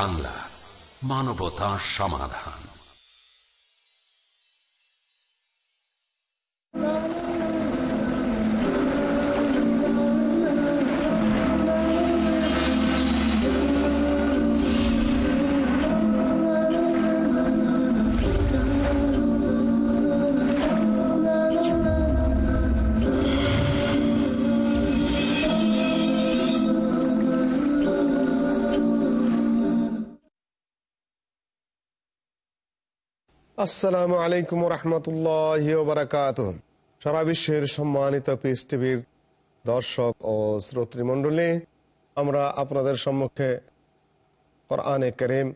বাংলা মানবতা সমাধান। আসসালামু আলাইকুম রহমতুল্লাহ বারাকাত সারা বিশ্বের সম্মানিত পিস টিভির দর্শক ও শ্রোতৃমণ্ডলী, আমরা আপনাদের সম্মুখে কোরআনে করিম,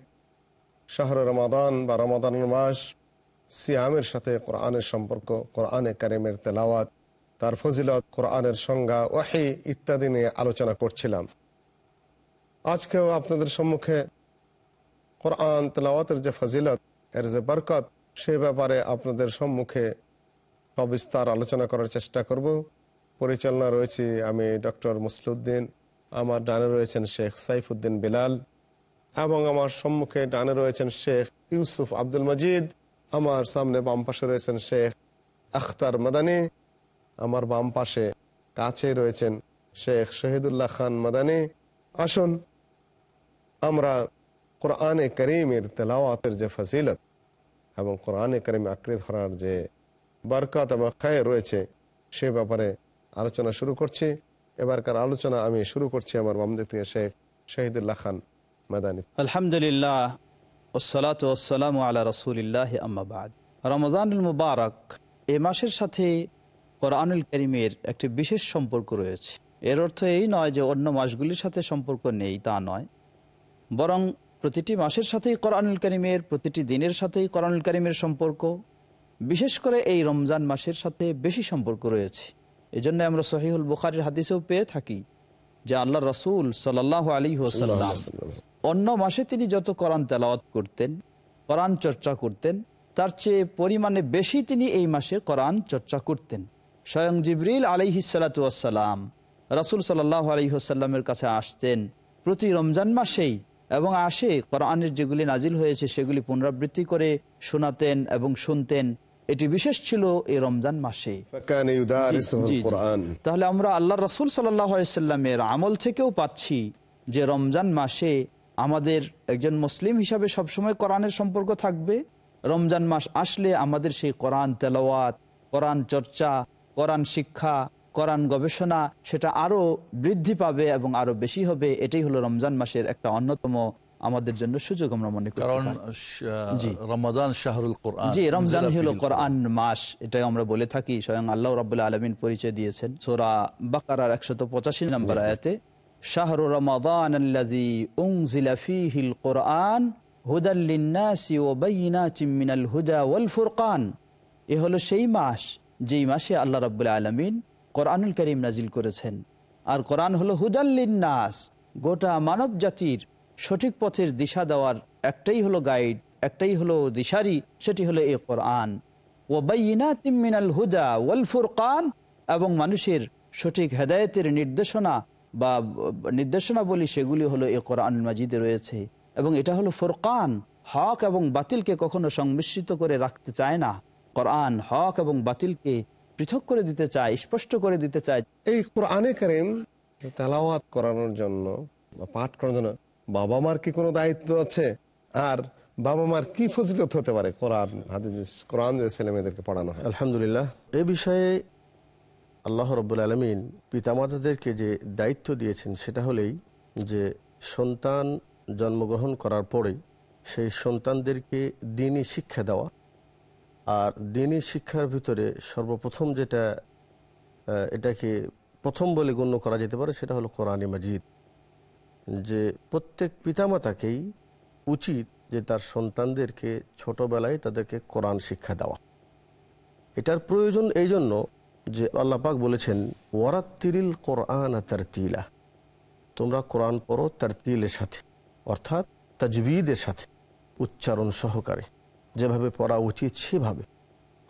শাহর রমাদান বা রমাদানের মাস, সিয়ামের সাথে কোরআনের সম্পর্ক, কোরআনে করিমের তেলাওয়াত, তার ফজিলত, কোরআনের সংজ্ঞা, ওয়াহি ইত্যাদি নিয়ে আলোচনা করছিলাম। আজকেও আপনাদের সম্মুখে কোরআন তেলাওয়াতের যে ফজিলত এর যে বরকত, সে ব্যাপারে আপনাদের সম্মুখে সবিস্তার আলোচনা করার চেষ্টা করব। পরিচালনা রয়েছে আমি ডক্টর মুসলুদ্দিন, আমার ডানে রয়েছেন শেখ সাইফুদ্দিন বিলাল এবং আমার সম্মুখে ডানে রয়েছেন শেখ ইউসুফ আব্দুল মজিদ, আমার সামনে বাম পাশে রয়েছেন শেখ আখতার মাদানী, আমার বাম পাশে কাছে রয়েছেন শেখ শহীদুল্লাহ খান মাদানী। আসুন, আমরা কোরআনে করিমের তেলাওয়াতের যে ফজিলত এবং কোরআনে করিম আঁকড়ে ধরার যে বরকত এবং খায় রয়েছে, সে ব্যাপারে আলোচনা শুরু করছি। এবারকার আলোচনা আমি শুরু করছি আমার বামদিক থেকে শেখ শহীদুল্লাহ খান মাদানী আলহামদুলিল্লাহ ওসলাত ওসালাম আলা রসুলিল্লাহ আম্মাবাদ রমজানুল মুবারক এ মাসের সাথে কোরআনুল করিমের একটি বিশেষ সম্পর্ক রয়েছে। এর অর্থ এই নয় যে অন্য মাসগুলির সাথে সম্পর্ক নেই, তা নয়। বরং প্রতিটি মাসের সাথেই কোরআনুল করিমের প্রতিটি দিনের সাথেই কোরআনুল করিমের সম্পর্ক। বিশেষ করে এই রমজান মাসের সাথে বেশি সম্পর্ক রয়েছে। এজন্য আমরা সহিহুল বুখারির হাদিসেও পেয়ে থাকি যে আল্লাহ রসুল সাল্লাহ আলী হোসাল্লাম অন্য মাসে তিনি যত কোরআন তেলাওয়াত করতেন কোরআন চর্চা করতেন তার চেয়ে পরিমাণে বেশি তিনি এই মাসে কোরআন চর্চা করতেন। স্বয়ং জিবরিল আলিহিসাল্লাতুয়াসাল্লাম রাসুল সাল্লাহ আলহিহসাল্লামের কাছে আসতেন। প্রতি রমজান মাসেই এবং আসে কোরআনের যেগুলি নাজিল হয়েছে সেগুলি পুনরাবৃত্তি করে শোনাতেন এবং শুনতেন। এটি বিশেষ ছিল এই রমজান মাসে। তাহলে আমরা আল্লাহ রসুল সাল্লামের আমল থেকেও পাচ্ছি যে রমজান মাসে আমাদের একজন মুসলিম হিসাবে সবসময় কোরআনের সম্পর্ক থাকবে। রমজান মাস আসলে আমাদের সেই কোরআন তেলাওয়াত কোরআন চর্চা কোরআন শিক্ষা কোরআন গবেষণা সেটা আরও বৃদ্ধি পাবে এবং আরও বেশি হবে। এটাই হলো রমজান মাসের একটা অন্যতম আমাদের জন্য সুযোগ আমরা মনে করি কারণ রমজান শাহরুল কোরআন জি রমজান হলো কোরআন। মাস এটাই আমরা বলে থাকি। স্বয়ং আল্লাহ রাবুল্লাহ আলমিন পরিচয় দিয়েছেন। সোরা বাকার একশত পঁচাশি নম্বর আয়াতে শাহরু রমাদান আল্লাজি উংজিলা ফিহিল কোরআন হুদাল্লিন্নাসি ও হুদা ওয়াল ফুরকান। এ হলো সেই মাস যেই মাসে আল্লাহ রাবুল্লাহ আলমিন কোরআনুল করিম নাজিল করেছেন। আর কোরআন হলো হুদাল্লিন্নাস গোটা মানব জাতির সঠিক পথের দিশা দেওয়ার একটাই হলো গাইড, একটাই হলো দিশারি, সেটি হলো এ কোরআন। ও বাইনা তিমিনাল হুদা ওয়াল ফুরকান, এবং মানুষের সঠিক হেদায়তের নির্দেশনা বা নির্দেশনা বলি সেগুলি হলো এ কোরআন মাজিদে রয়েছে। এবং এটা হলো ফুরকান, হক এবং বাতিলকে কখনো সংমিশ্রিত করে রাখতে চায় না। কোরআন হক এবং বাতিলকে পৃথক করে দিতে চায় স্পষ্ট করে দিতে চায়। এই কোরআনে করিম তেলাওয়াত করানোর জন্য বা পাঠ করার জন্য বাবা মার কি কোনো দায়িত্ব আছে? আর বাবা মার কি ফজিলত হতে পারে? কোরআন কোরআন যে ছেলে মেয়েদেরকে পড়ানো হয়। আলহামদুলিল্লাহ এ বিষয়ে আল্লাহ রব্বুল আলমিন পিতামাতাদেরকে যে দায়িত্ব দিয়েছেন সেটা হলেই যে সন্তান জন্মগ্রহণ করার পরে সেই সন্তানদেরকে দিনই শিক্ষা দেওয়া। আর দিনী শিক্ষার ভিতরে সর্বপ্রথম যেটা এটাকে প্রথম বলে গণ্য করা যেতে পারে সেটা হলো কোরআনী মাজিদ। যে প্রত্যেক পিতামাতাকেই উচিত যে তার সন্তানদেরকে ছোটবেলায় তাদেরকে কোরআন শিক্ষা দেওয়া। এটার প্রয়োজন এই জন্য যে আল্লাপাক বলেছেন, ওয়ারাত্তিরিল কোরআন তার তিলা তোমরা কোরআন পড়ো তার তিলের সাথে, অর্থাৎ তাজবিদের সাথে, উচ্চারণ সহকারে। যেভাবে পড়া উচিত সেভাবে।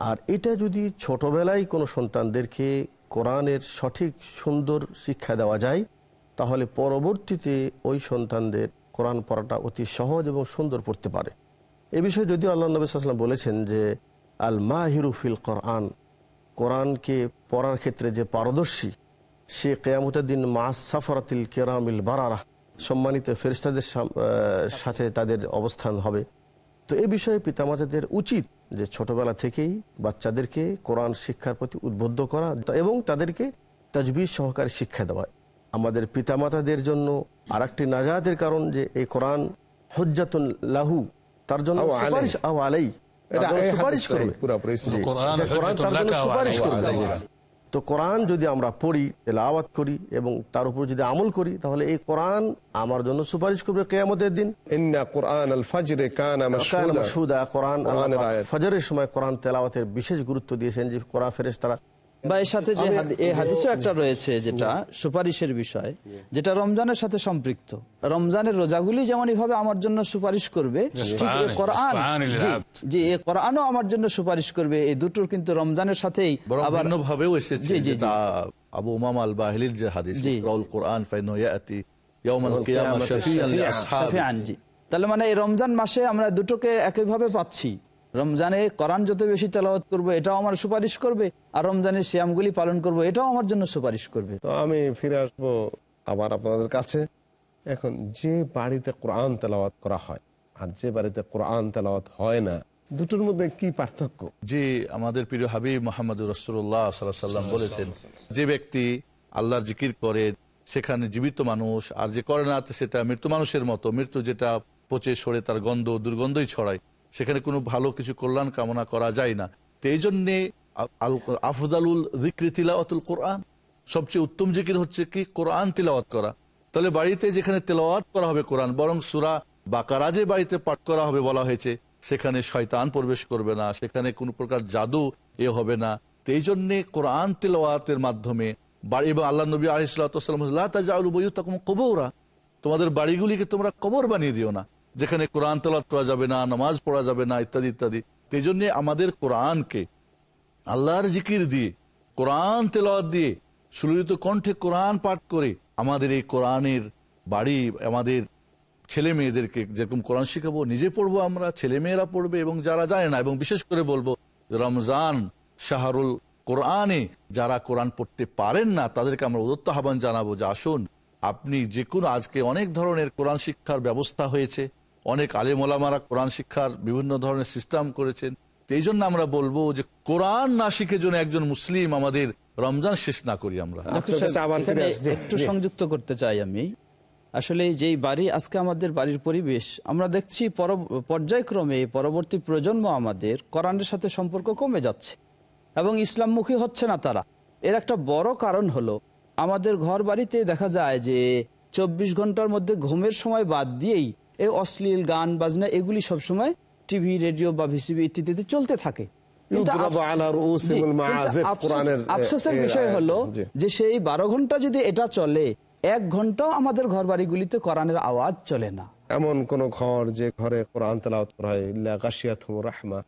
আর এটা যদি ছোটবেলায় কোনো সন্তানদেরকে কোরআনের সঠিক সুন্দর শিক্ষা দেওয়া যায়, তাহলে পরবর্তীতে ওই সন্তানদের কোরআন পড়াটা অতি সহজ এবং সুন্দর পড়তে পারে। এ বিষয়ে যদিও আল্লাহ নবী সাল্লাম বলেছেন যে আল মাহিরু ফিল কোরআন, কোরআনকে পড়ার ক্ষেত্রে যে পারদর্শী, সে কেয়ামতের মাস সাফরাতিল কেরামিল বারারা, সম্মানিত ফেরিস্তাদের সাথে তাদের অবস্থান হবে। তো এই বিষয়ে পিতামাতাদের উচিত যে ছোটবেলা থেকেই বাচ্চাদেরকে কোরআন শিক্ষার প্রতি উদ্বুদ্ধ করা এবং তাদেরকে তাজবিজ সহকারে শিক্ষা দেওয়া। আমাদের পিতামাতাদের জন্য আর একটি নাজাতের কারণ যে এই কোরআন হজ্জাতুন লাহু তার জন্য সুপারিশ আলাই। সুপারিশ করবে। সুপারিশ করবে। তো কোরআন যদি আমরা পড়ি তেলাওয়াত করি এবং তার উপর যদি আমল করি তাহলে এই কোরআন আমার জন্য সুপারিশ করবে কেয়ামতের দিন কোরআন। ফজরের সময় কোরআন তেলাওয়াতের বিশেষ গুরুত্ব দিয়েছেন যে কোরআন ফেরেস তারা বা এর সাথে যে এই হাদিসও একটা রয়েছে যেটা সুপারিশের বিষয় যেটা রমজানের সাথে সম্পৃক্ত রমজানের রোজাগুলি যেমন এইভাবে আমার জন্য সুপারিশ করবে কোরআন জি, এই কোরআনও আমার জন্য সুপারিশ করবে এই দুটোর কিন্তু রমজানের সাথেই বরং আবার ভাবেও এসেছে। যেটা আবু উমাম আল বাহিলির যে হাদিস জি। রাউল কোরআন ফাইনো ইয়াতি ইয়াউমাল কিয়ামা কিয়ামাতে শাফিয়ান শাফিআ। লিআসহাবি শাফিআন, তাহলে মানে এই রমজান মাসে আমরা দুটোকে একইভাবে পাচ্ছি রমজানে কোরআন যত বেশি তেলাওয়াত করব এটাও আমার সুপারিশ করবে আর রমজানের শ্যামগুলি পালন করব এটাও আমার জন্য সুপারিশ করবে। তো আমি ফিরে আসব আবার আপনাদের কাছে। এখন যে বাড়িতে কোরআন তেলাওয়াত করা হয় আর যে বাড়িতে কোরআন তেলাওয়াত হয় না দুটোর মধ্যে কি পার্থক্য? জি আমাদের প্রিয় হাবিব মোহাম্মদ রসুল্লাহ সাল্লাম বলেছেন যে ব্যক্তি আল্লাহর জিকির করে সেখানে জীবিত মানুষ আর যে করে না সেটা মৃত্যু মানুষের মতো মৃত্যু যেটা পচে সরে তার গন্ধ দুর্গন্ধই ছড়ায়। সেখানে কোনো ভালো কিছু কল্যাণ কামনা করা যায় না। তো এই জন্যে আফদালুল জিক্রি তিলাওয়াতুল কোরআন, সবচেয়ে উত্তম জিকির হচ্ছে কি? কোরআন তিলাওয়াত করা। তাহলে বাড়িতে যেখানে তেলাওয়াত করা হবে কোরআন, বরং সুরা বাকারা যে বাড়িতে পাঠ করা হবে বলা হয়েছে, সেখানে শয়তান প্রবেশ করবে না, সেখানে কোনো প্রকার জাদু এ হবে না। তো এই জন্যে কোরআন তেলাওয়াতের মাধ্যমে বাড়ি এবং আল্লাহ নবী আলিসাল্লাম কবৌরা তোমাদের বাড়িগুলিকে তোমরা কবর বানিয়ে দিও না। যেখানে কোরআন তেলাওয়াত করা যাবে না, নামাজ পড়া যাবে না, ইত্যাদি ইত্যাদি। এই জন্যে আমাদের কোরআনকে আল্লাহর জিকির দিয়ে, কোরআন তেলাওয়াত দিয়ে সুললিত কণ্ঠে কোরআন পাঠ করে আমাদের এই কোরআনের বাড়ি, আমাদের ছেলে মেয়েদেরকে যেরকম কোরআন শিখাবো, নিজে পড়ব আমরা, ছেলে মেয়েরা পড়বে এবং যারা জানে না, এবং বিশেষ করে বলব রমজান শাহরুল কোরআনে যারা কোরআন পড়তে পারেন না, তাদেরকে আমরা উদত্ত আহ্বান জানাব যে আসুন, আপনি যে কোনো আজকে অনেক ধরনের কোরআন শিক্ষার ব্যবস্থা হয়েছে অনেক আলেমোলামারা কোরআন শিক্ষার বিভিন্ন ধরনের সিস্টেম করেছেন। এই জন্য আমরা বলব যে কোরআন না শিখে জন্য একজন মুসলিম আমাদের রমজান শেষ না করি আমরা। একটু সংযুক্ত করতে চাই আমি। আসলে যেই বাড়ি আজকে আমাদের বাড়ির পরিবেশ আমরা দেখছি পর- পর্যায়ক্রমে পরবর্তী প্রজন্ম আমাদের কোরআনের সাথে সম্পর্ক কমে যাচ্ছে এবং ইসলামমুখী হচ্ছে না তারা। এর একটা বড় কারণ হলো আমাদের ঘর বাড়িতে দেখা যায় যে চব্বিশ ঘণ্টার মধ্যে ঘুমের সময় বাদ দিয়েই এই অশ্লীল গান বাজনা এগুলি সবসময় টিভি রেডিও বা ভিসিবি ইত্যাদিতে চলতে থাকে। আফসোসের বিষয় হলো যে সেই বারো ঘণ্টা যদি এটা চলে এক ঘন্টাও আমাদের ঘর বাড়িগুলিতে কোরআনের আওয়াজ চলে না। এমন কোন ঘর যে ঘরে কোরআন করা হয় রাহমা।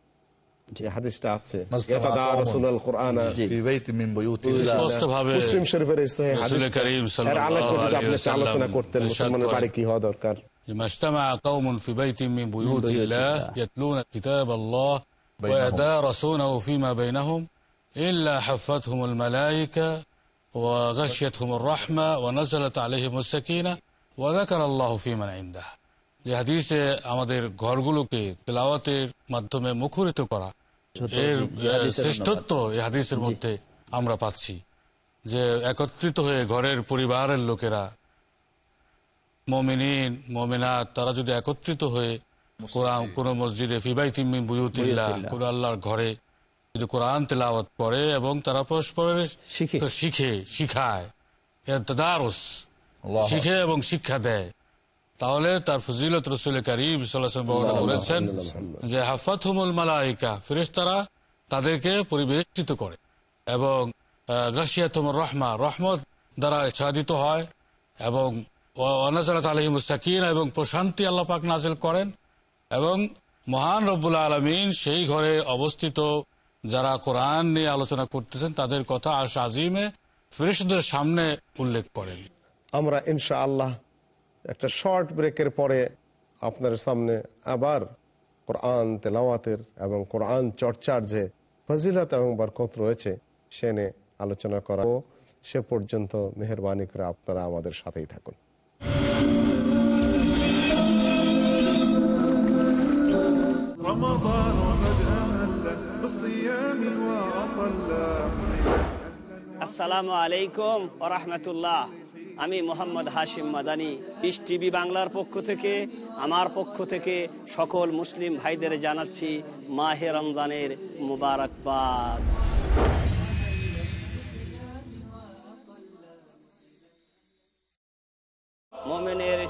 যে হাদিসটা আছে। মুসলিম শরীফের ওয়াসাল্লাম আলোচনা করতেন মুসলমানের বাড়ি কি হওয়া দরকার? لما اجتمع قوم في بيت من بيوت بيوت الله الله. يتلون كتاب الله بينهم. ويدارسونه فيما بينهم إلا حفتهم الملائكة وغشيتهم الرحمة ونزلت عليهم السكينة وذكر الله في من عنده যে হাদিসে আমাদের ঘরগুলোকে তেলাওয়াতের মাধ্যমে মুখরিত করা এর যে হাদিসের শ্রেষ্ঠত্ব এই হাদিসের মধ্যে আমরা পাচ্ছি যে একত্রিত হয়ে ঘরের পরিবারের লোকেরা মমিনিন মমিনাত তারা যদি একত্রিত হয়ে কোরআন কোন মসজিদে ফিবাই তিম্মি বুয়ুতিল্লাহ বুয়ুতিল্লাহ। কোন আল্লাহর ঘরে যদি কোরআন তেলাওয়াত করে এবং তারা পরস্পরের শিখে। শিখে শিখায় শিখে এবং শিক্ষা দেয় তাহলে তার ফজিলত রসুল করিম বলেছেন যে হাফাতহুমুল মালাইকা ফেরেশতারা তাদেরকে পরিবেষ্টিত করে এবং গাছিয়াতুমুর রহমা রহমত দ্বারা ছাদিত হয় এবং এবং প্রশান্তি আল্লাহ পাক নাজিল করেন এবং মহান রব্বুল আলমিন সেই ঘরে অবস্থিত যারা কোরআন নিয়ে আলোচনা করতেছেন, তাদের কথা আশ আজিমে ফেরেশতাদের সামনে উল্লেখ করেন। আমরা ইনশা আল্লাহ একটা শর্ট ব্রেকের পরে আপনার সামনে আবার কোরআন তেলাওয়াতের এবং কোরআন চর্চার যে ফজিলত এবং বরকত রয়েছে, সে নিয়ে আলোচনা করা। সে পর্যন্ত মেহরবানি করে আপনারা আমাদের সাথেই থাকুন। আসসালামু আলাইকুম রহমতুল্লাহ। আমি মোহাম্মদ হাশিম মাদানি ইস টিভি বাংলার পক্ষ থেকে, আমার পক্ষ থেকে সকল মুসলিম ভাইদের জানাচ্ছি মাহে রমজানের মুবারকবাদ।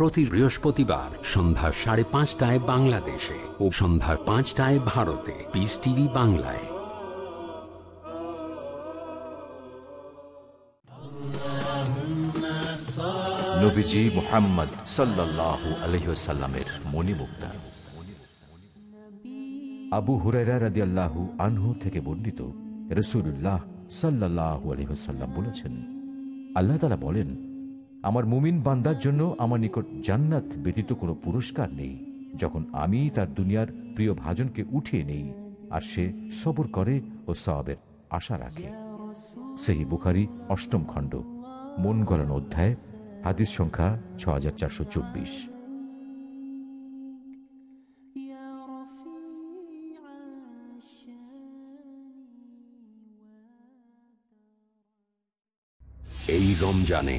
প্রতি বৃহস্পতিবার সন্ধ্যা সাড়ে পাঁচটায় বাংলাদেশে ও সন্ধ্যা পাঁচটায় ভারতে। পিস টিভি বাংলায়। মুহাম্মদ সাল্লাল্লাহু আলহিসাল্লামের মণিমুক্তা। আবু হুরায়রা রাদিয়াল্লাহু আনহু থেকে বর্ণিত রসুল্লাহ সাল্লাল্লাহু আলহিহাল্লাম বলেছেন, আল্লাহ তালা বলেন আমার মুমিন বান্দার জন্য আমার নিকট জান্নাত ব্যতীত কোনো পুরস্কার নেই। যখন আমি তার দুনিয়ার প্রিয় ভাজনকে উঠিয়ে নেই, আর সে সবর করে ও সবের আশা রাখে। সেই বুখারি, অষ্টম খণ্ড, মন গলানো অধ্যায়, হাদিস সংখ্যা ছ হাজার চারশো চব্বিশ। এই রমজানে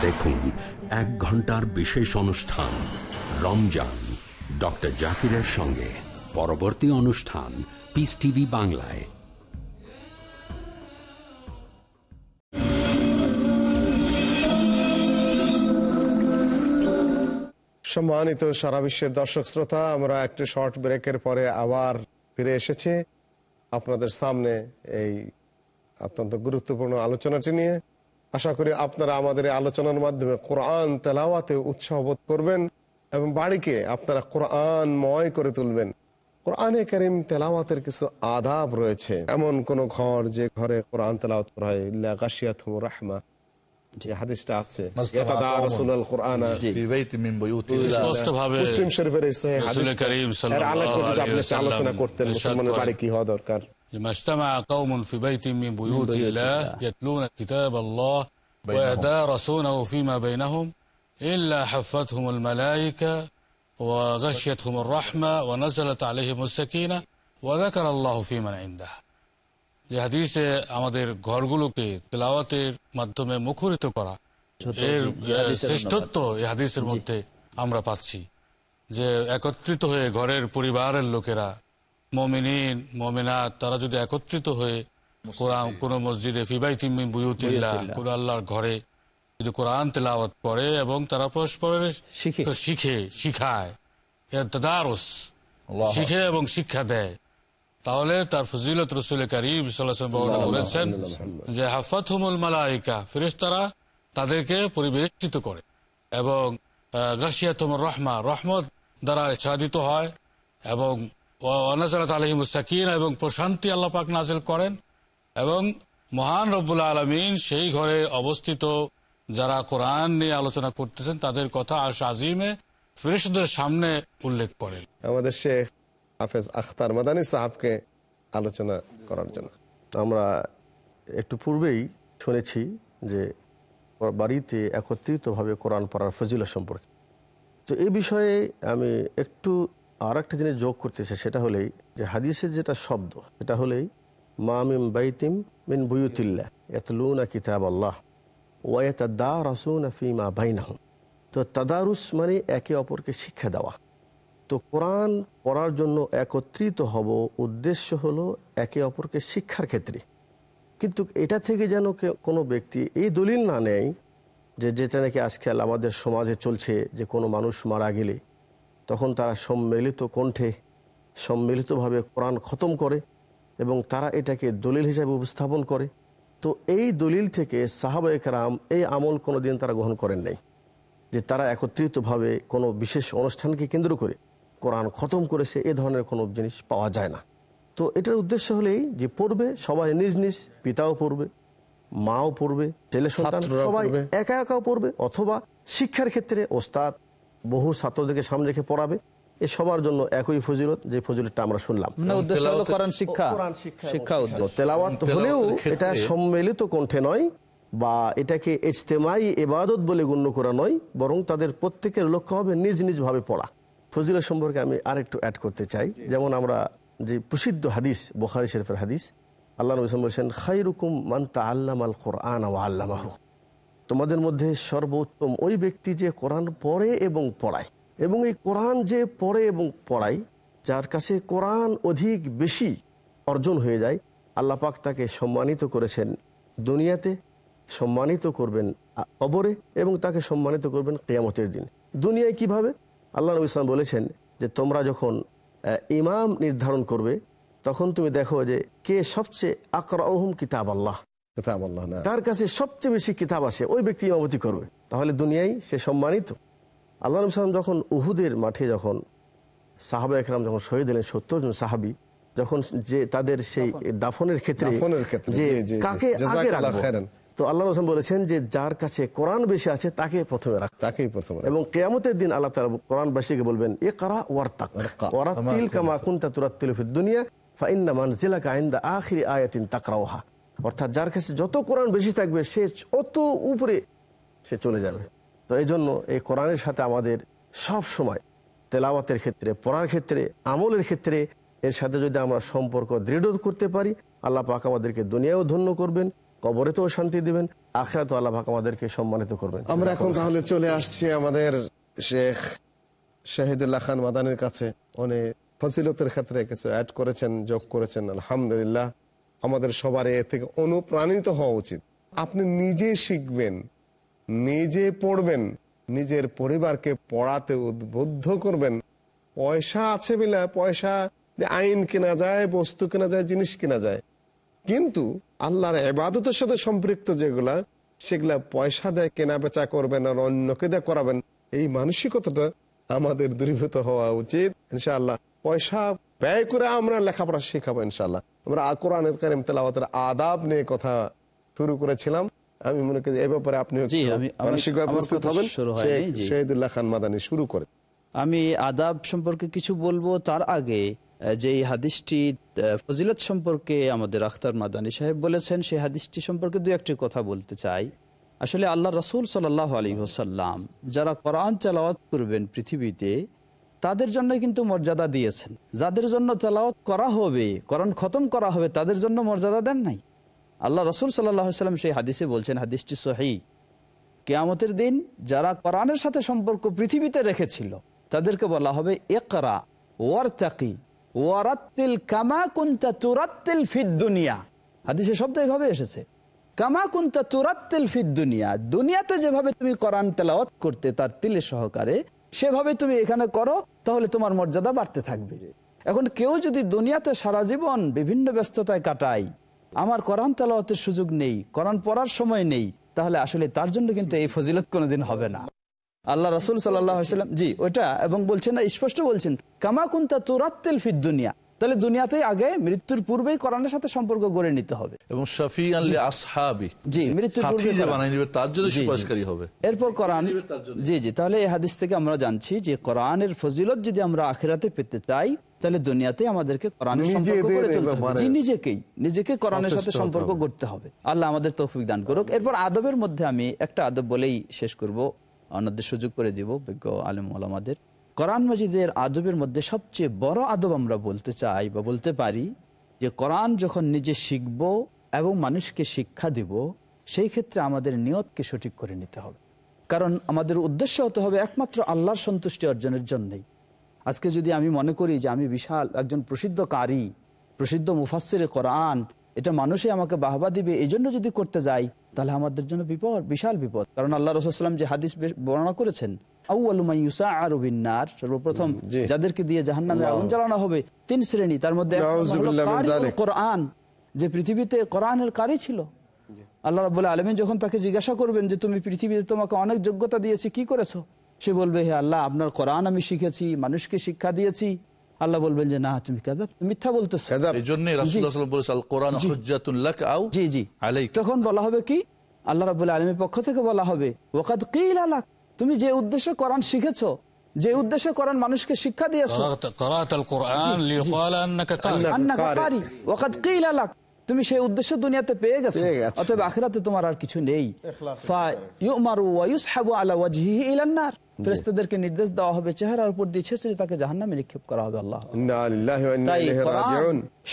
দেখুন, এক ঘণ্টার বিশেষ অনুষ্ঠান, রমজান। ডক্টর জাকিরের সঙ্গে পরবর্তী অনুষ্ঠান, পিস টিভি বাংলায়। সম্মানিত সারা বিশ্বের দর্শক শ্রোতা, আমরা একটি শর্ট ব্রেকের পরে আবার ফিরে এসেছি। আপনাদের সামনে এই অত্যন্ত গুরুত্বপূর্ণ আলোচনাটি নিয়ে আশা করি আপনারা আমাদের আলোচনার মাধ্যমে কোরআন তেলাওয়াতে উৎসাহ বোধ করবেন এবং বাড়িকে আপনারা কোরআন ময় করে তুলবেন। কোরআনে করিম তেলাওয়াতের কিছু আদাব রয়েছে। এমন কোন ঘর যে ঘরে কোরআন তেলাওয়াত করা হয় রাহমা। যে হাদিসটা আছে মুসলিম শরীফের আলোচনা করতেন মুসলমানের বাড়ি কি হওয়া দরকার? لما اجتمع قوم في بيت من بيوت الله يتلون كتاب الله ويتدارسونه فيما بينهم إلا حفتهم الملائكة وغشيتهم الرحمة ونزلت عليهم السكينة وذكر الله في من عنده যে হাদিসে আমাদের ঘরগুলোকে তেলাওয়াতের মাধ্যমে মুখরিত করা এর যে হাদিসের শ্রেষ্ঠত্ব এই হাদিসের মধ্যে আমরা পাচ্ছি যে একত্রিত হয়ে ঘরের পরিবারের লোকেরা মমিনিন মমিনাত তারা যদি একত্রিত হয়ে কোরআন কোন মসজিদে ফিবাই তিম্মি বুয়ুতিল্লাহ কোন আল্লাহর ঘরে যদি কোরআন তেলাওয়াত করে এবং তারা পরস্পরের শিখে। শিখে শিখায় তাদারস শিখে এবং শিক্ষা দেয়। তাহলে তার ফজিলত রসুল করিম বলেছেন যে হাফাতহুমুল মালাইকা ফেরেশতারা তাদেরকে পরিবেষ্টিত করে এবং গাছিয়াতুম রহমা রহমত দ্বারা ছাদিত হয় এবং অনাজারাত আলহিম সাকিন এবং প্রশান্তি আল্লাহ পাক নাজিল করেন এবং মহান রব্বুল আলমিন সেই ঘরে অবস্থিত যারা কোরআন নিয়ে আলোচনা করতেছেন, তাদের কথা আশ আজিমে ফেরেশদের সামনে উল্লেখ করেন। আমাদের শেখ হাফেজ আখতার মাদানী সাহাবকে আলোচনা করার জন্য। আমরা একটু পূর্বেই শুনেছি যে বাড়িতে একত্রিতভাবে কোরআন পড়ার ফজিলা সম্পর্কে। তো এই বিষয়ে আমি একটু আর একটা জিনিস যোগ করতেছে সেটা হলেই যে হাদিসের যেটা শব্দ সেটা হলেই মামিম বাইতিম মিন বুয়ুতিল্লা এতলুনা কিতাব আল্লাহ ওয়াইতা দা রাসুন ফিমা বাইনাহুম। তো তাদারুস মানে একে অপরকে শিক্ষা দেওয়া। তো কোরআন পড়ার জন্য একত্রিত হব উদ্দেশ্য হলো একে অপরকে শিক্ষার ক্ষেত্রে। কিন্তু এটা থেকে যেন কোনো ব্যক্তি এই দলিল না নেয় যে যেটা নাকি আজকাল আমাদের সমাজে চলছে যে কোনো মানুষ মারা গেলে তখন তারা সম্মিলিত কণ্ঠে সম্মিলিতভাবে কোরআন খতম করে এবং তারা এটাকে দলিল হিসাবে উপস্থাপন করে। তো এই দলিল থেকে সাহাবা একরাম এই আমল কোনো দিন তারা গ্রহণ করেন নাই যে তারা একত্রিতভাবে কোনো বিশেষ অনুষ্ঠানকে কেন্দ্র করে কোরআন খতম করেছে এ ধরনের কোনো জিনিস পাওয়া যায় না। তো এটার উদ্দেশ্য হলেই যে পড়বে সবাই নিজ নিজ পিতাও পড়বে মাও পড়বে ছেলে সন্তান সবাই একা একাও পড়বে অথবা শিক্ষার ক্ষেত্রে ওস্তাদ বহু ছাত্রদেরকে সামনে রেখে পড়াবে। এ সবার জন্য একই ফজিলত যে ফজিলতটা আমরা শুনলাম। মানে তেলাওয়াত হলেও এটা সম্মিলিত কণ্ঠে নয় বা এটাকে ইজতেমাই এবাদত বলে গণ্য করা নয় বরং তাদের প্রত্যেকের লক্ষ্য হবে নিজ নিজ ভাবে পড়া। ফজিলত সম্পর্কে আমি আরেকটু অ্যাড করতে চাই। যেমন আমরা যে প্রসিদ্ধ হাদিস বোখারি শরীফের হাদিস আল্লাহ নবী সাল্লাল্লাহু আলাইহি ওয়াসাল্লাম বলছেন খাইরুকুম মান তাআল্লামা আল কোরআন ওয়া আল্লামাহু। তোমাদের মধ্যে সর্বোত্তম ওই ব্যক্তি যে কোরআন পড়ে এবং পড়ায়। এবং এই কোরআন যে পড়ে এবং পড়ায়, যার কাছে কোরআন অধিক বেশি অর্জন হয়ে যায়, আল্লাহ পাক তাকে সম্মানিত করেছেন দুনিয়াতে, সম্মানিত করবেন অবরে এবং তাকে সম্মানিত করবেন কেয়ামতের দিন। দুনিয়ায় কীভাবে? আল্লাহ নবী ইসলাম বলেছেন যে, তোমরা যখন ইমাম নির্ধারণ করবে, তখন তুমি দেখো যে, কে সবচেয়ে আকরাউহুম কিতাব আল্লাহ। তার কাছে সবচেয়ে বেশি কিতাব আছে ওই ব্যক্তি ইমামতি করবে। তাহলে দুনিয়ায় সে সম্মানিত। আল্লাহ নবী সাল্লাম যখন উহুদের মাঠে যখন সাহাবা একরাম যখন শহীদ হলেন সত্তর জন সাহাবি যখন যে তাদের সেই দাফনের ক্ষেত্রে যে। কাকে আগে। তো আল্লাহ রসুল বলেছেন যে যার কাছে কোরআন বেশি আছে তাকে প্রথমে রাখ তাকেই প্রথমে এবং কেয়ামতের দিন আল্লাহ তালা কোরআনবাসীকে বলবেন এ কারা ওয়ার্তাক। ওয়ারাত্তিল কামা কুনতা তুরাত্তিল ফিদ দুনিয়া ফাইন্না মানজিলাকা ইনদা আখিরি আয়াতিন তাকরাউহা। অর্থাৎ যার কাছে যত কোরআন বেশি থাকবে, সে অত উপরে সে চলে যাবে। তো এই জন্য এই কোরআনের সাথে আমাদের সব সময় তেলাওয়াতের ক্ষেত্রে, পড়ার ক্ষেত্রে, আমলের ক্ষেত্রে এর সাথে যদি আমরা সম্পর্ক দৃঢ় করতে পারি, আল্লাহ পাক আমাদেরকে দুনিয়াও ধন্য করবেন, কবরেতেও শান্তি দিবেন, আখরাতেও আল্লাহ পাক আমাদেরকে সম্মানিত করবেন। আমরা এখন তাহলে চলে আসছি আমাদের শেখ শাহিদুল্লাহ খান মাদানের কাছে। উনি ফজিলতের ক্ষেত্রে কিছু অ্যাড করেছেন, যোগ করেছেন, আলহামদুলিল্লাহ। আমাদের সবার এ থেকে অনুপ্রাণিত হওয়া উচিত। আপনি নিজে শিখবেন, নিজে পড়বেন, নিজের পরিবারকে পড়াতে উদ্বুদ্ধ করবেন। পয়সা আছে বলে পয়সা আইন কেনা যায়, বস্তু কেনা যায়, জিনিস কেনা যায়। কিন্তু আল্লাহর এবাদতের সাথে সম্পৃক্ত যেগুলা, সেগুলা পয়সা দেয়, কেনা বেচা করবেন আর অন্যকে দেয়, করাবেন। এই মানসিকতাটা আমাদের দূরীভূত হওয়া উচিত। ইনশাআল্লাহ, পয়সা ব্যয় করে আমরা লেখাপড়া শেখাবো ইনশাআল্লাহ। আমরা কোরআন কারিম তেলাওয়াতের আদাব নিয়ে কথা শুরু করেছিলাম। আমি মনে করি এ ব্যাপারে আপনি মানসিকভাবে প্রস্তুত হবেন। শহীদুল্লাহ খান মাদানী শুরু করে আমি আদাব সম্পর্কে কিছু বলব। তার আগে যে হাদিসটি ফজিলত সম্পর্কে আমাদের আখতার মাদানী সাহেব বলেছেন সেই হাদিসটি সম্পর্কে দু একটি কথা বলতে চাই। আসলে আল্লাহ রসুল সাল্লাহ আলী হোসাল্লাম যারা কোরআন চালাওয়াত করবেন পৃথিবীতে তাদের জন্য কিন্তু মর্যাদা দিয়েছেন। যাদের জন্য তেলাওয়াত করা হবে, কোরআন খতম করা হবে, তাদের জন্য মর্যাদা দেন নাই। আল্লাহ রসুল সাল্লাম সেই হাদিসে বলছেন, হাদিসটি সহি। কেয়ামতের দিন যারা কোরআনের সাথে সম্পর্ক পৃথিবীতে রেখেছিল, তাদেরকে বলা হবে একরা ওয়ার চাকি ওয়ারাত্তিল কামা কুন্তা তুরাত্তিল ফিদ দুনিয়া। হাদিসে শব্দ এভাবে এসেছে, কামা কুন্তা তুরাত্তিল ফিদ দুনিয়া, দুনিয়াতে যেভাবে তুমি কোরআন তেলাওয়াত করতে তার তিলে সহকারে সেভাবে তুমি এখানে করো, তাহলে তোমার মর্যাদা বাড়তে থাকবে। এখন কেউ যদি দুনিয়াতে সারা জীবন বিভিন্ন ব্যস্ততায় কাটায়, আমার করান তেলাওয়াতের সুযোগ নেই করান পড়ার সময় নেই, তাহলে আসলে তার জন্য কিন্তু এই ফজিলত কোনোদিন হবে না। আল্লাহ রাসুল সাল্লাম জি ওটা এবং বলছেন স্পষ্ট বলছেন কামাকুন্তা তুরাত্তেল ফির দুনিয়া। তাহলে দুনিয়াতেই আগে মৃত্যুর পূর্বেই কোরআনের সাথে সম্পর্ক গড়ে নিতে হবে। এবং শফি আল্লি আসহাবি জি মৃত্যুর পূর্বে যে বানাই দিবে তার জন্য সুপারিশকারী হবে। এরপর কোরআন জি জি তাহলে এই হাদিস থেকে আমরা জানছি যে কোরআনের ফজিলত যদি আমরা আখিরাতে পেতে চাই তাহলে দুনিয়াতে আমাদেরকে কোরআনের সম্পর্ক গড়ে তুলতে হবে। জি নিজেকে নিজেকে কোরআনের সাথে সম্পর্ক। করতে হবে। আল্লাহ আমাদের তৌফিক দান করুক। এরপর আদবের মধ্যে আমি একটা আদব বলেই শেষ করব। অন্যদের সুযোগ করে দিব বিজ্ঞ আলম আমাদের কোরআন মাজিদের আদবের মধ্যে সবচেয়ে বড় আদব আমরা বলতে চাই বা বলতে পারি যে কোরআন যখন নিজে শিখব এবং মানুষকে শিক্ষা দিব, সেই ক্ষেত্রে আমাদের নিয়তকে সঠিক করে নিতে হবে। কারণ আমাদের উদ্দেশ্য হতে হবে একমাত্র আল্লাহর সন্তুষ্টি অর্জনের জন্যই। আজকে যদি আমি মনে করি যে আমি বিশাল একজন প্রসিদ্ধ কারি প্রসিদ্ধ মুফাসির কোরআন, এটা মানুষই আমাকে বাহবা দিবে এই জন্য যদি করতে যাই, তাহলে আমাদের জন্য বিপদ, বিশাল বিপদ। কারণ আল্লাহ রসুলাম যে হাদিস বর্ণনা করেছেন সর্বপ্রথম যাদেরকে দিয়ে জাহান নামে আগুন জ্বালানো হবে তিন শ্রেণি তার মধ্যে। কোরআন যে পৃথিবীতে কোরআনের কারি ছিল। আল্লাহ রাবুল্লাহ আলমিন যখন তাকে জিজ্ঞাসা করবেন যে তুমি পৃথিবীতে তোমাকে অনেক যোগ্যতা দিয়েছি কি করেছ? সে বলবে হে আল্লাহ আপনার কোরআন আমি শিখেছি মানুষকে শিক্ষা দিয়েছি। আল্লাহ বলবেন যে না তুমি কাদাব মিথ্যা বলতেছো। তখন বলা হবে কি? আল্লাহ রাবুল্লাহ আলমীর পক্ষ থেকে বলা হবে ওকাদ কিল আলাক তুমি যে উদ্দেশ্যে কোরআন শিখেছো যে উদ্দেশ্যে কোরআন মানুষকে শিক্ষা দিয়েছে তুমি সেই উদ্দেশ্য দুনিয়াতে পেয়ে গেছো। অতএব আখিরাতে তোমার আর কিছু নেই। নির্দেশ দেওয়া হবে চেহারার উপর দিয়ে তাকে জাহান নামে নিক্ষেপ করা হবে আল্লাহ।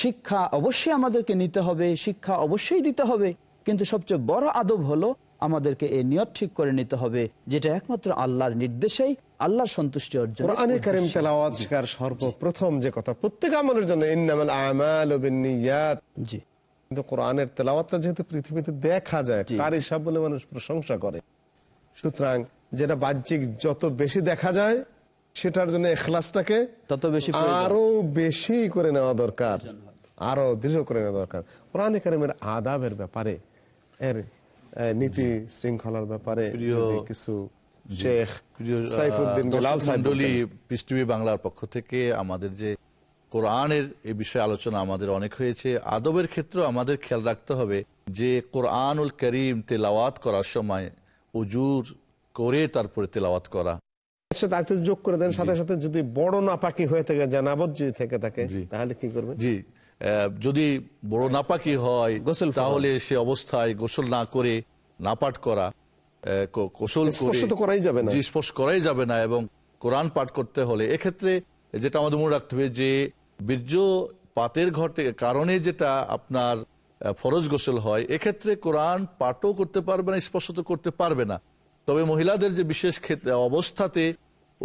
শিক্ষা অবশ্যই আমাদেরকে নিতে হবে শিক্ষা অবশ্যই দিতে হবে। কিন্তু সবচেয়ে বড় আদব হলো আমাদেরকে এই নিয়ত ঠিক করে নিতে হবে যেটা একমাত্র আল্লাহর নির্দেশেই আল্লাহর সন্তুষ্টি অর্জন কোরআনে কারিম তেলাওয়াত শেখার সর্বপ্রথম যে কথা প্রত্যেক আমলের জন্য ইন্নামাল আমাল বিন্নিয়াত। জি। কিন্তু কোরআনের তেলাওয়াতটা যেহেতু পৃথিবীতে দেখা যায় কার হিসাব বলে মানুষ প্রশংসা করে। সুতরাং যেটা বাহ্যিক যত বেশি দেখা যায় সেটার জন্য এখলাসটাকে তত বেশি আরও বেশি করে নেওয়া দরকার। আরও দৃঢ় করে নেওয়া দরকার। কোরআনে কারিমের আদাবের ব্যাপারে এর নীতি শৃঙ্খলার ব্যাপারে কিছু শেখ প্রিয় বাংলার পক্ষ থেকে আমাদের যে কোরআনের এই বিষয়ে আলোচনা আমাদের অনেক হয়েছে আদবের ক্ষেত্রেও আমাদের খেয়াল রাখতে হবে যে কোরআনুল করিম তেলাওয়াত করার সময় উজুর করে তারপরে তেলাওয়াত করা। সাথে আরেকটু যোগ করে দেন সাথে সাথে যদি বড় নাপাকি হয়ে থাকে জানাবত যদি থেকে থাকে তাহলে কি করবে জি। যদি বড় নাপাকি হয় গোসল তাহলে সে অবস্থায় গোসল না করে নাপাট করা গোসল করে তো করাই যাবে না। জি স্পর্শ করাই যাবে না এবং কোরআন পাঠ করতে হলে। এক্ষেত্রে যেটা আমাদের মনে রাখতে হবে যে বীর্য পাতের ঘটে কারণে যেটা আপনার ফরজ গোসল হয় এক্ষেত্রে কোরআন পাঠও করতে পারবে না স্পর্শ তো করতে পারবে না। তবে মহিলাদের যে বিশেষ ক্ষেত্রে অবস্থাতে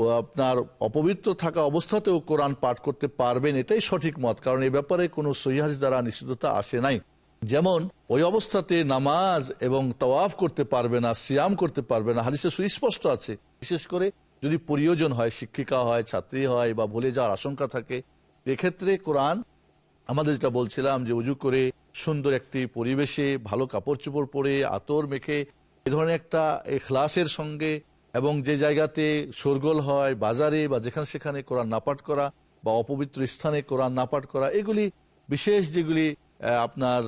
আপনার অপবিত্র থাকা অবস্থাতেও কোরআন পাঠ করতে পারবেন, এটাই সঠিক মত, কারণ এ ব্যাপারে কোনো সহিহাজ দ্বারা নিষিদ্ধতা আসে নাই। যেমন, ওই অবস্থাতে নামাজ এবং তওয়াফ করতে পারবে না, সিয়াম করতে পারবে না, হাদিসে সুস্পষ্ট আছে। বিশেষ করে যদি প্রয়োজন হয়, শিক্ষিকা হয়, ছাত্রী হয় বা ভুলে যাওয়ার আশঙ্কা থাকে, এক্ষেত্রে কোরআন, আমাদের যেটা বলছিলাম যে উজু করে সুন্দর একটি পরিবেশে, ভালো কাপড় চোপড় পরে, আতর মেখে, এ ধরনের একটা এখলাসের সঙ্গে এবং যে জায়গাতে শোরগোল হয় বাজারে বা যেখানে সেখানে কোরআন নাপাঠ করা বা অপবিত্র স্থানে কোরআন নাপাঠ করা এগুলি বিশেষ যেগুলি আপনার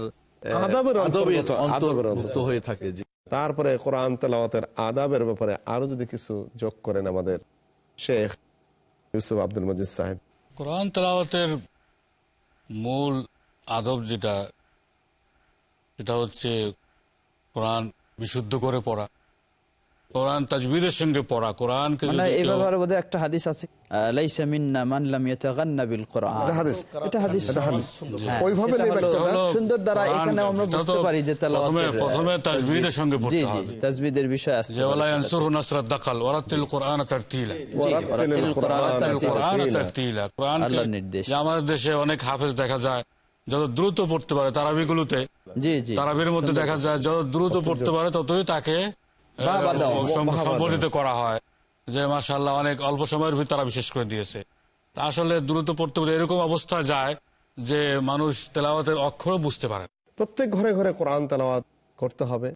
অন্তর্ভুক্ত হয়ে থাকে তারপরে কোরআন তেলাওয়াতের আদাবের ব্যাপারে আরও যদি কিছু যোগ করেন আমাদের শেখ ইউসুফ আব্দুল মজিদ সাহেব। কোরআন তেলাওয়াতের মূল আদব যেটা সেটা হচ্ছে কোরআন বিশুদ্ধ করে পড়া। কোরআন তাজবিদের সঙ্গে পড়া কোরআনকে মানে যদি এই ব্যাপারে বোধহয় একটা হাদিস আছে লাইসা মিন্না মান লাম ইয়াতাগান্না বিল কোরআন এটা হাদিস। এটা হাদিস এটা হাদিস। হ্যাঁ, ওইভাবে। সুন্দর দ্বারা কোরআন এখানে আমরা বুঝতে পারি যে প্রথমে প্রথমে তাজবিদের সঙ্গে পড়তে জি হবে তাজবিদের বিষয় আসতে যে ওলা পারে। ইয়ানসুরহু নাসরাত দাকাল ওয়ারাতিল কোরআন তারতিলা ওয়ারাতিল কোরআন তারতিলা। কোরআন নির্দেশ। যে আমাদের দেশে অনেক হাফেজ দেখা যায় যত দ্রুত পড়তে পারে তারাবিগুলোতে জি জি তারাবির মধ্যে দেখা যায় যত দ্রুত পড়তে পারে ততই তাকে আহ, বাহবা দেওয়া, সম- বাহবা সম্বোধিত করা হয় যে মাশাল্লাহ অনেক অল্প সময়ের ভিতর তারা বিশেষ করে দিয়েছে। তা আসলে দ্রুত পড়তে পড়তে এরকম অবস্থা যায় যে মানুষ তেলাওয়াতের অক্ষরও বুঝতে পারে প্রত্যেক ঘরে ঘরে কোরআন তেলাওয়াত করতে হবে।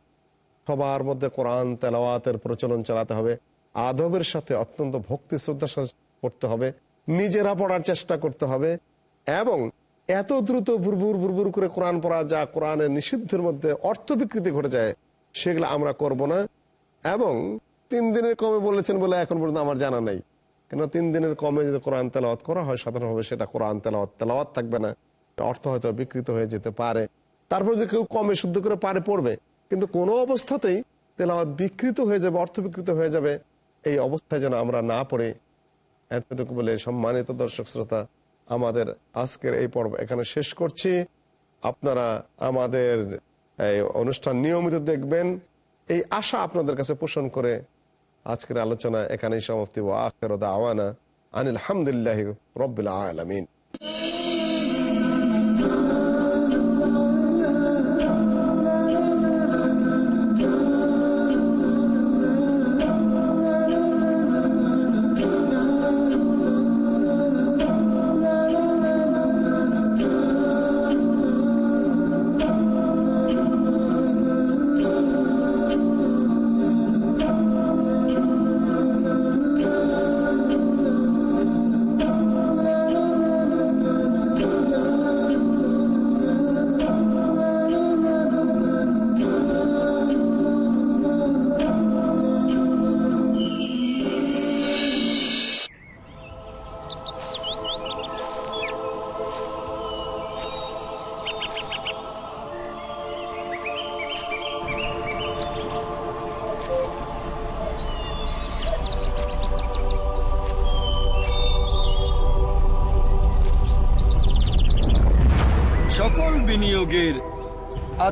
সবার মধ্যে কোরআন তেলাওয়াতের প্রচলন চালাতে হবে। আদবের সাথে অত্যন্ত ভক্তি শ্রদ্ধার সাথে পড়তে হবে। নিজেরা পড়ার চেষ্টা করতে হবে। এবং এত দ্রুত ভুরভুর ভুরভুর করে কোরআন পড়া যা কোরআনের নিষিদ্ধের মধ্যে অর্থ বিকৃতি ঘটে যায় সেগুলো আমরা করব না। এবং তিন দিনের কমে বলেছেন বলে এখন পর্যন্ত আমার জানা নাই। কেন তিন দিনের কমে যদি কোরআন তেলাওয়াত করা হয়, সাধারণভাবে সেটা কোরআন তেলাওয়াত তেলাওয়াত থাকবে না। অর্থ হয়তো বিকৃত হয়ে যেতে পারে। তারপর যে কেউ কমে শুদ্ধ করে পারে, পড়বে। কিন্তু কোনো অবস্থাতেই তেলাওয়াত বিকৃত হয়ে যাবে, অর্থ বিকৃত হয়ে যাবে, এই অবস্থায় যেন আমরা না পড়ে। এতটুকু বলে সম্মানিত দর্শক শ্রোতা, আমাদের আজকের এই পর্ব এখানে শেষ করছি। আপনারা আমাদের অনুষ্ঠান নিয়মিত দেখবেন। এই আশা আপনাদের কাছে পোষণ করে আজকের আলোচনা এখানেই সমাপ্তি। ও আখের আওয়ানা আনিল হামদুলিল্লাহ রবিল আলমিন।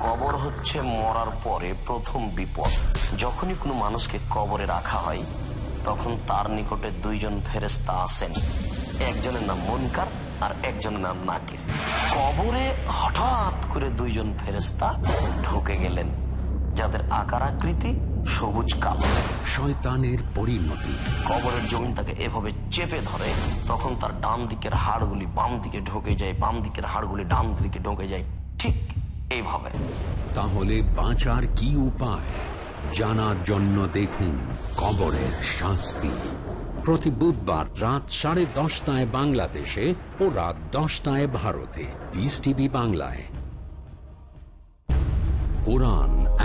কবর হচ্ছে মরার পরে প্রথম বিপদ। যখনই কোনো মানুষকে কবরে রাখা হয়, তখন তার নিকটে দুইজন ফেরেস্তা আসেন। একজনের নাম মনকার আর একজনের নাম নাকির। কবরে হঠাৎ করে দুইজন ফেরেস্তা ঢুকে গেলেন, যাদের আকার আকৃতি সবুজ কালো। শয়তানের পরিণতি। কবরের তাকে এভাবে চেপে ধরে তখন তার ডান দিকের হাড়গুলি বাম দিকে ঢোকে যায় বাম দিকের হাড়গুলি ডান দিকে ঢোকে যায় ঠিক এইভাবে। তাহলে বাঁচার কি উপায়? জানার জন্য দেখুন কবরের শাস্তি। প্রতি বুধবার রাত সাড়ে দশটায় বাংলাদেশে ও রাত দশটায় ভারতে। পিস টিভি বাংলায়। কোরআন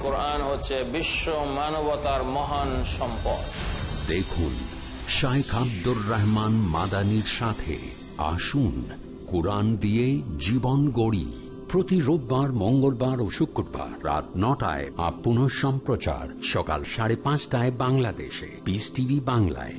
কোরআন হচ্ছে বিশ্ব মানবতার মহান সম্পদ। দেখুন, শাইখ আব্দুর রহমান মাদানির সাথে আসুন, কোরআন দিয়ে জীবন গড়ি। প্রতি রোববার, মঙ্গলবার ও শুক্রবার রাত নটায় আপ সম্প্রচার সকাল সাড়ে পাঁচটায় বাংলাদেশে। পিস টিভি বাংলায়।